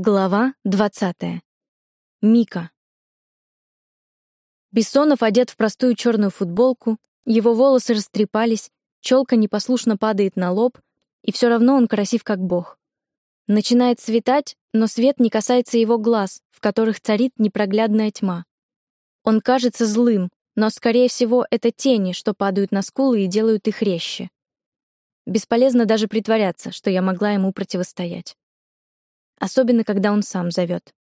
Глава двадцатая. Мика. Бессонов одет в простую черную футболку, его волосы растрепались, челка непослушно падает на лоб, и все равно он красив как бог. Начинает светать, но свет не касается его глаз, в которых царит непроглядная тьма. Он кажется злым, но, скорее всего, это тени, что падают на скулы и делают их резче. Бесполезно даже притворяться, что я могла ему противостоять особенно когда он сам зовет.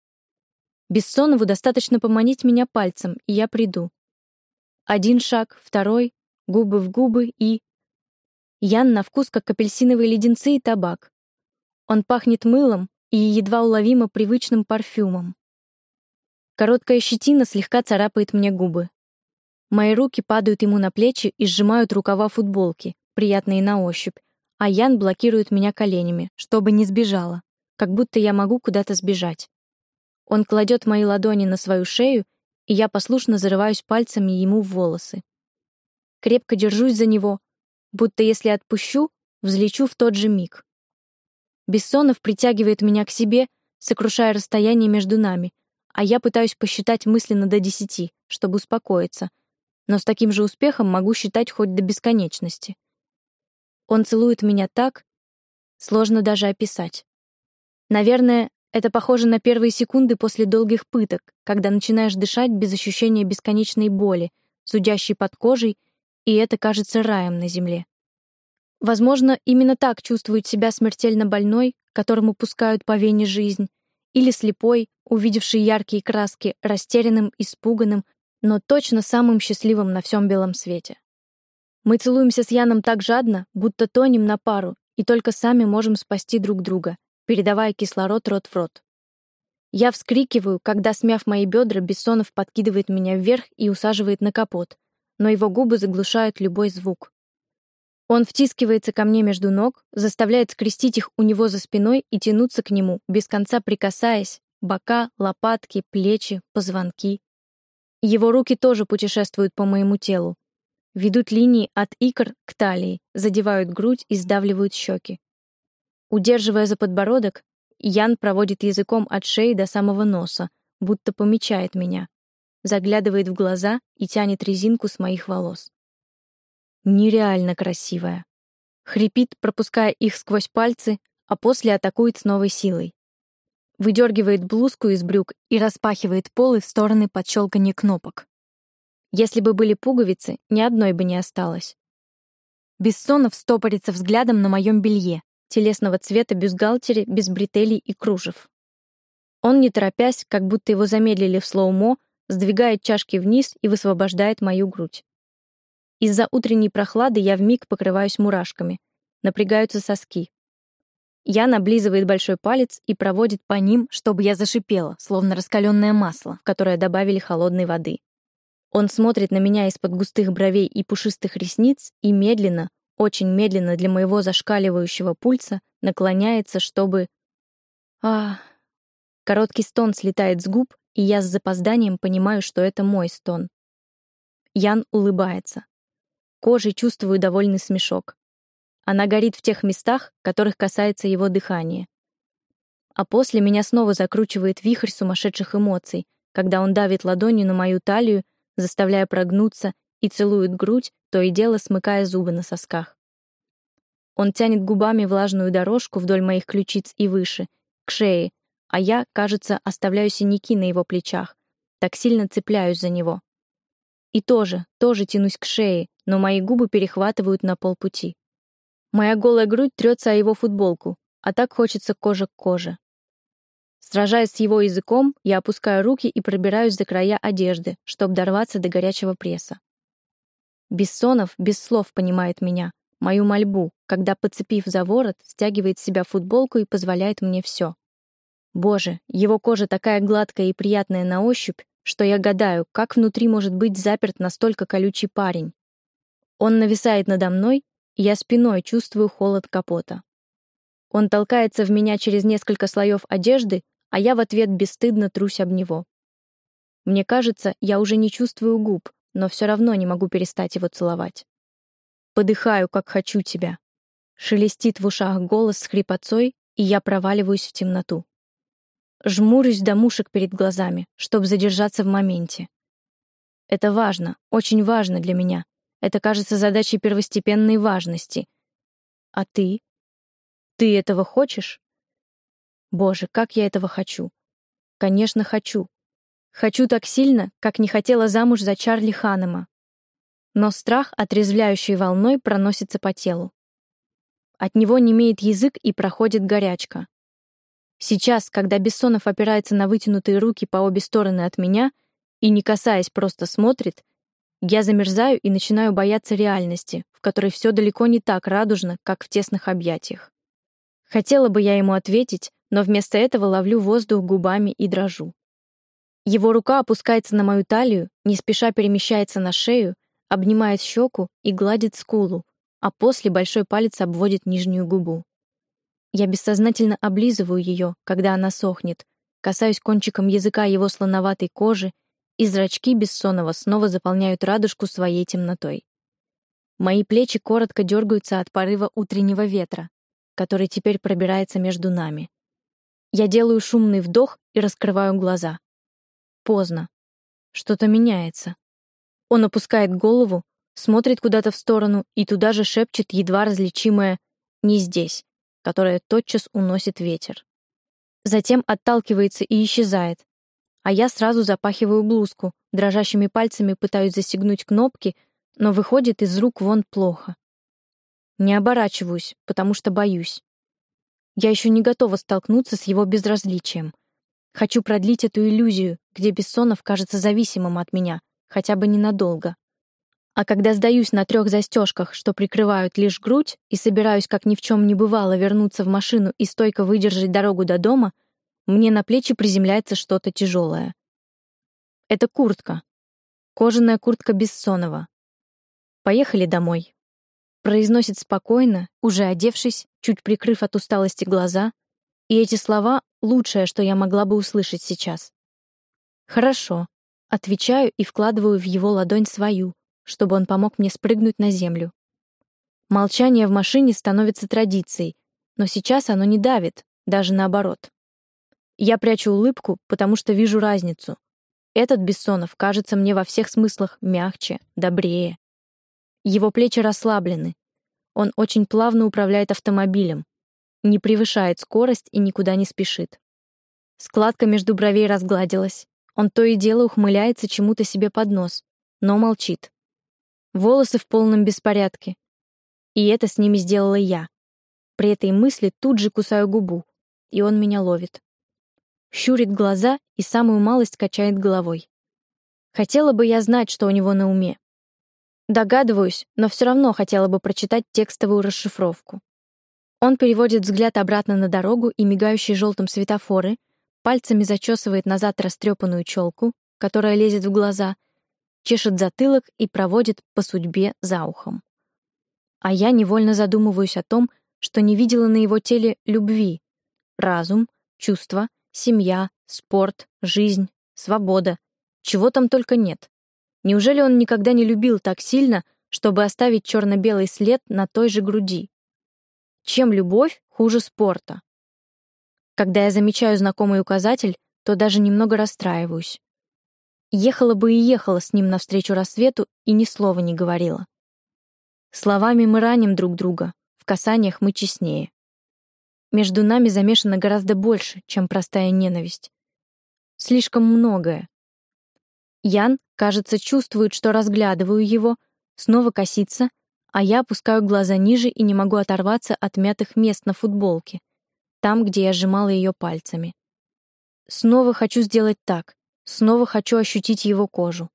Бессонову достаточно поманить меня пальцем, и я приду. Один шаг, второй, губы в губы и... Ян на вкус, как апельсиновые леденцы и табак. Он пахнет мылом и едва уловимо привычным парфюмом. Короткая щетина слегка царапает мне губы. Мои руки падают ему на плечи и сжимают рукава футболки, приятные на ощупь, а Ян блокирует меня коленями, чтобы не сбежала как будто я могу куда-то сбежать. Он кладет мои ладони на свою шею, и я послушно зарываюсь пальцами ему в волосы. Крепко держусь за него, будто если отпущу, взлечу в тот же миг. Бессонов притягивает меня к себе, сокрушая расстояние между нами, а я пытаюсь посчитать мысленно до десяти, чтобы успокоиться, но с таким же успехом могу считать хоть до бесконечности. Он целует меня так, сложно даже описать. Наверное, это похоже на первые секунды после долгих пыток, когда начинаешь дышать без ощущения бесконечной боли, зудящей под кожей, и это кажется раем на земле. Возможно, именно так чувствует себя смертельно больной, которому пускают по вене жизнь, или слепой, увидевший яркие краски, растерянным, испуганным, но точно самым счастливым на всем белом свете. Мы целуемся с Яном так жадно, будто тонем на пару, и только сами можем спасти друг друга — передавая кислород рот в рот. Я вскрикиваю, когда, смяв мои бедра, Бессонов подкидывает меня вверх и усаживает на капот, но его губы заглушают любой звук. Он втискивается ко мне между ног, заставляет скрестить их у него за спиной и тянуться к нему, без конца прикасаясь, бока, лопатки, плечи, позвонки. Его руки тоже путешествуют по моему телу. Ведут линии от икр к талии, задевают грудь и сдавливают щеки. Удерживая за подбородок, Ян проводит языком от шеи до самого носа, будто помечает меня, заглядывает в глаза и тянет резинку с моих волос. Нереально красивая. Хрипит, пропуская их сквозь пальцы, а после атакует с новой силой. Выдергивает блузку из брюк и распахивает полы в стороны под кнопок. Если бы были пуговицы, ни одной бы не осталось. Бессонов стопорится взглядом на моем белье, телесного цвета бюстгальтере без бретелей и кружев. Он, не торопясь, как будто его замедлили в слоумо, сдвигает чашки вниз и высвобождает мою грудь. Из-за утренней прохлады я вмиг покрываюсь мурашками. Напрягаются соски. Ян облизывает большой палец и проводит по ним, чтобы я зашипела, словно раскаленное масло, в которое добавили холодной воды. Он смотрит на меня из-под густых бровей и пушистых ресниц и медленно, очень медленно для моего зашкаливающего пульса наклоняется, чтобы... А, Короткий стон слетает с губ, и я с запозданием понимаю, что это мой стон. Ян улыбается. Кожей чувствую довольный смешок. Она горит в тех местах, которых касается его дыхание. А после меня снова закручивает вихрь сумасшедших эмоций, когда он давит ладонью на мою талию, заставляя прогнуться и целует грудь, то и дело смыкая зубы на сосках. Он тянет губами влажную дорожку вдоль моих ключиц и выше, к шее, а я, кажется, оставляю синяки на его плечах, так сильно цепляюсь за него. И тоже, тоже тянусь к шее, но мои губы перехватывают на полпути. Моя голая грудь трется о его футболку, а так хочется кожа к коже. Сражаясь с его языком, я опускаю руки и пробираюсь за края одежды, чтобы дорваться до горячего пресса. Бессонов без слов понимает меня, мою мольбу, когда, подцепив за ворот, стягивает с себя футболку и позволяет мне все. Боже, его кожа такая гладкая и приятная на ощупь, что я гадаю, как внутри может быть заперт настолько колючий парень. Он нависает надо мной, и я спиной чувствую холод капота. Он толкается в меня через несколько слоев одежды, а я в ответ бесстыдно трусь об него. Мне кажется, я уже не чувствую губ, но все равно не могу перестать его целовать. Подыхаю, как хочу тебя. Шелестит в ушах голос с хрипотцой, и я проваливаюсь в темноту. Жмурюсь до мушек перед глазами, чтобы задержаться в моменте. Это важно, очень важно для меня. Это кажется задачей первостепенной важности. А ты? Ты этого хочешь? Боже, как я этого хочу. Конечно, хочу. Хочу так сильно, как не хотела замуж за Чарли Ханема. Но страх, отрезвляющей волной, проносится по телу. От него немеет язык и проходит горячка. Сейчас, когда Бессонов опирается на вытянутые руки по обе стороны от меня и, не касаясь, просто смотрит, я замерзаю и начинаю бояться реальности, в которой все далеко не так радужно, как в тесных объятиях. Хотела бы я ему ответить, но вместо этого ловлю воздух губами и дрожу. Его рука опускается на мою талию, не спеша перемещается на шею, обнимает щеку и гладит скулу, а после большой палец обводит нижнюю губу. Я бессознательно облизываю ее, когда она сохнет, касаюсь кончиком языка его слоноватой кожи, и зрачки Бессонова снова заполняют радужку своей темнотой. Мои плечи коротко дергаются от порыва утреннего ветра, который теперь пробирается между нами. Я делаю шумный вдох и раскрываю глаза. Поздно. Что-то меняется. Он опускает голову, смотрит куда-то в сторону и туда же шепчет едва различимое «не здесь» которое тотчас уносит ветер. Затем отталкивается и исчезает, а я сразу запахиваю блузку, дрожащими пальцами пытаюсь застегнуть кнопки, но выходит из рук вон плохо. Не оборачиваюсь, потому что боюсь. Я еще не готова столкнуться с его безразличием. Хочу продлить эту иллюзию, где Бессонов кажется зависимым от меня, хотя бы ненадолго. А когда сдаюсь на трех застежках, что прикрывают лишь грудь, и собираюсь, как ни в чем не бывало, вернуться в машину и стойко выдержать дорогу до дома, мне на плечи приземляется что-то тяжелое. Это куртка. Кожаная куртка Бессонова. «Поехали домой», — произносит спокойно, уже одевшись, чуть прикрыв от усталости глаза, и эти слова — лучшее, что я могла бы услышать сейчас. «Хорошо», — отвечаю и вкладываю в его ладонь свою, чтобы он помог мне спрыгнуть на землю. Молчание в машине становится традицией, но сейчас оно не давит, даже наоборот. Я прячу улыбку, потому что вижу разницу. Этот Бессонов кажется мне во всех смыслах мягче, добрее. Его плечи расслаблены. Он очень плавно управляет автомобилем, не превышает скорость и никуда не спешит. Складка между бровей разгладилась. Он то и дело ухмыляется чему-то себе под нос, но молчит. Волосы в полном беспорядке. И это с ними сделала я. При этой мысли тут же кусаю губу, и он меня ловит. Щурит глаза и самую малость качает головой. Хотела бы я знать, что у него на уме. Догадываюсь, но все равно хотела бы прочитать текстовую расшифровку. Он переводит взгляд обратно на дорогу и мигающие желтым светофоры, пальцами зачесывает назад растрепанную челку, которая лезет в глаза, чешет затылок и проводит по судьбе за ухом. А я невольно задумываюсь о том, что не видела на его теле любви, разум, чувства, семья, спорт, жизнь, свобода. Чего там только нет. Неужели он никогда не любил так сильно, чтобы оставить черно-белый след на той же груди? Чем любовь хуже спорта? Когда я замечаю знакомый указатель, то даже немного расстраиваюсь. Ехала бы и ехала с ним навстречу рассвету и ни слова не говорила. Словами мы раним друг друга, в касаниях мы честнее. Между нами замешано гораздо больше, чем простая ненависть. Слишком многое. Ян, кажется, чувствует, что разглядываю его, снова косится, а я опускаю глаза ниже и не могу оторваться от мятых мест на футболке, там, где я сжимала ее пальцами. Снова хочу сделать так, Снова хочу ощутить его кожу.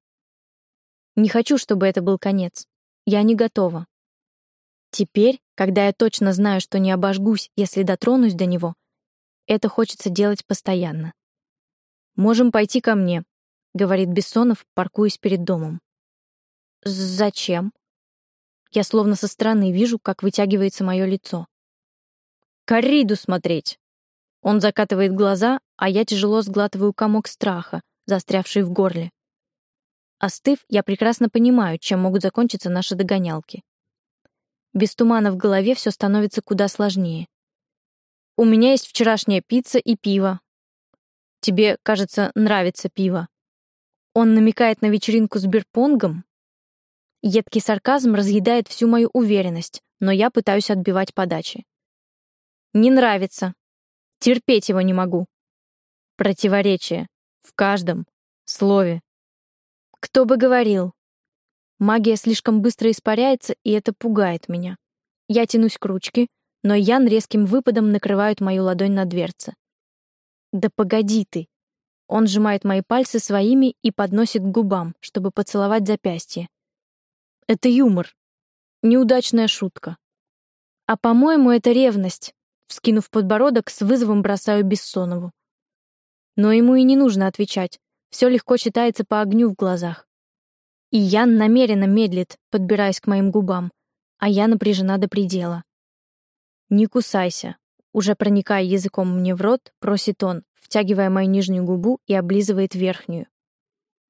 Не хочу, чтобы это был конец. Я не готова. Теперь, когда я точно знаю, что не обожгусь, если дотронусь до него, это хочется делать постоянно. «Можем пойти ко мне», — говорит Бессонов, паркуясь перед домом. «Зачем?» Я словно со стороны вижу, как вытягивается мое лицо. «Корриду смотреть!» Он закатывает глаза, а я тяжело сглатываю комок страха, застрявший в горле. Остыв, я прекрасно понимаю, чем могут закончиться наши догонялки. Без тумана в голове все становится куда сложнее. У меня есть вчерашняя пицца и пиво. Тебе, кажется, нравится пиво. Он намекает на вечеринку с бирпонгом? Едкий сарказм разъедает всю мою уверенность, но я пытаюсь отбивать подачи. Не нравится. Терпеть его не могу. Противоречие. В каждом слове. Кто бы говорил. Магия слишком быстро испаряется, и это пугает меня. Я тянусь к ручке, но Ян резким выпадом накрывает мою ладонь на дверце. «Да погоди ты!» Он сжимает мои пальцы своими и подносит к губам, чтобы поцеловать запястье. Это юмор. Неудачная шутка. А, по-моему, это ревность. Вскинув подбородок, с вызовом бросаю Бессонову. Но ему и не нужно отвечать. Все легко читается по огню в глазах. И Ян намеренно медлит, подбираясь к моим губам, а я напряжена до предела. «Не кусайся», уже проникая языком мне в рот, просит он, втягивая мою нижнюю губу и облизывает верхнюю.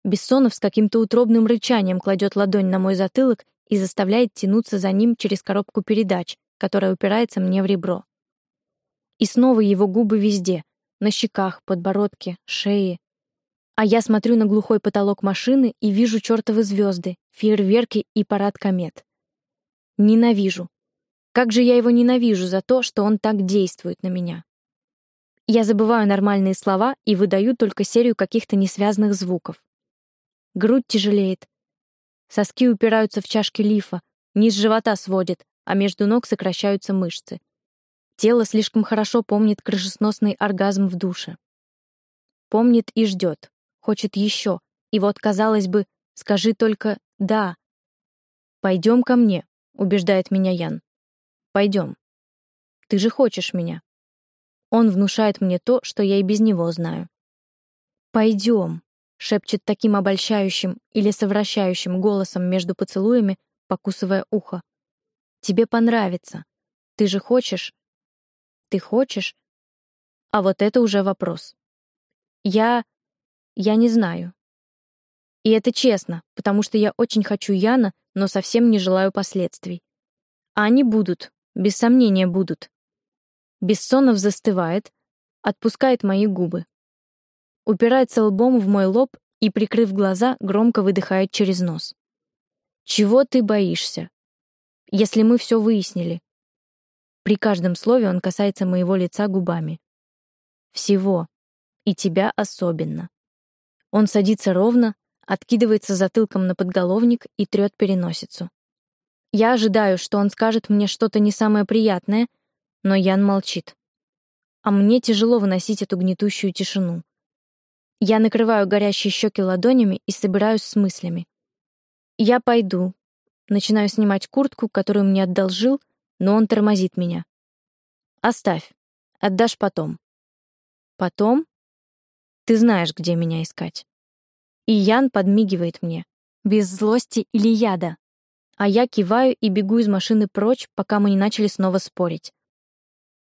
Бессонов с каким-то утробным рычанием кладет ладонь на мой затылок и заставляет тянуться за ним через коробку передач, которая упирается мне в ребро. И снова его губы везде — на щеках, подбородке, шее. А я смотрю на глухой потолок машины и вижу чертовы звезды, фейерверки и парад комет. Ненавижу. Как же я его ненавижу за то, что он так действует на меня. Я забываю нормальные слова и выдаю только серию каких-то несвязанных звуков. Грудь тяжелеет. Соски упираются в чашки лифа, низ живота сводит, а между ног сокращаются мышцы. Тело слишком хорошо помнит крышесносный оргазм в душе. Помнит и ждет, хочет еще. И вот, казалось бы, скажи только «да». «Пойдем ко мне», — убеждает меня Ян. Пойдем. Ты же хочешь меня. Он внушает мне то, что я и без него знаю. Пойдем, шепчет таким обольщающим или совращающим голосом между поцелуями, покусывая ухо. Тебе понравится. Ты же хочешь? Ты хочешь? А вот это уже вопрос. Я... я не знаю. И это честно, потому что я очень хочу Яна, но совсем не желаю последствий. А они будут, без сомнения будут. Бессонов застывает, отпускает мои губы. Упирается лбом в мой лоб и, прикрыв глаза, громко выдыхает через нос. «Чего ты боишься? Если мы все выяснили?» При каждом слове он касается моего лица губами. «Всего. И тебя особенно». Он садится ровно, откидывается затылком на подголовник и трет переносицу. Я ожидаю, что он скажет мне что-то не самое приятное, но Ян молчит. А мне тяжело выносить эту гнетущую тишину. Я накрываю горящие щеки ладонями и собираюсь с мыслями. Я пойду. Начинаю снимать куртку, которую мне одолжил, но он тормозит меня. Оставь. Отдашь потом. Потом? Ты знаешь, где меня искать. И Ян подмигивает мне. Без злости или яда а я киваю и бегу из машины прочь, пока мы не начали снова спорить.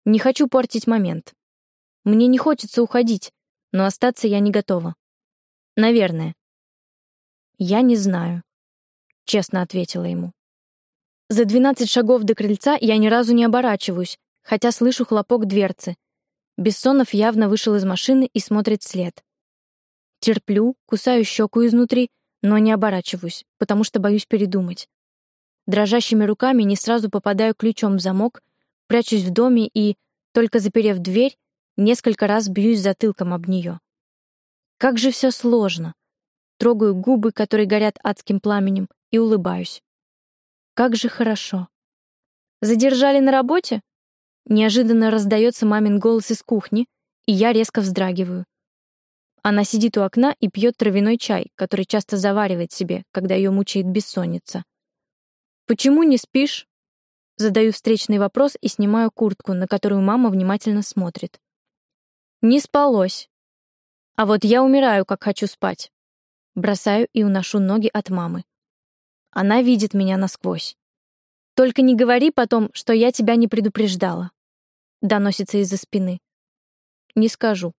Не хочу портить момент. Мне не хочется уходить, но остаться я не готова. Наверное. Я не знаю, честно ответила ему. За двенадцать шагов до крыльца я ни разу не оборачиваюсь, хотя слышу хлопок дверцы. Бессонов явно вышел из машины и смотрит вслед. Терплю, кусаю щеку изнутри, но не оборачиваюсь, потому что боюсь передумать. Дрожащими руками не сразу попадаю ключом в замок, прячусь в доме и, только заперев дверь, несколько раз бьюсь затылком об нее. Как же все сложно. Трогаю губы, которые горят адским пламенем, и улыбаюсь. Как же хорошо. Задержали на работе? Неожиданно раздается мамин голос из кухни, и я резко вздрагиваю. Она сидит у окна и пьет травяной чай, который часто заваривает себе, когда ее мучает бессонница. «Почему не спишь?» Задаю встречный вопрос и снимаю куртку, на которую мама внимательно смотрит. «Не спалось. А вот я умираю, как хочу спать». Бросаю и уношу ноги от мамы. Она видит меня насквозь. «Только не говори потом, что я тебя не предупреждала», — доносится из-за спины. «Не скажу».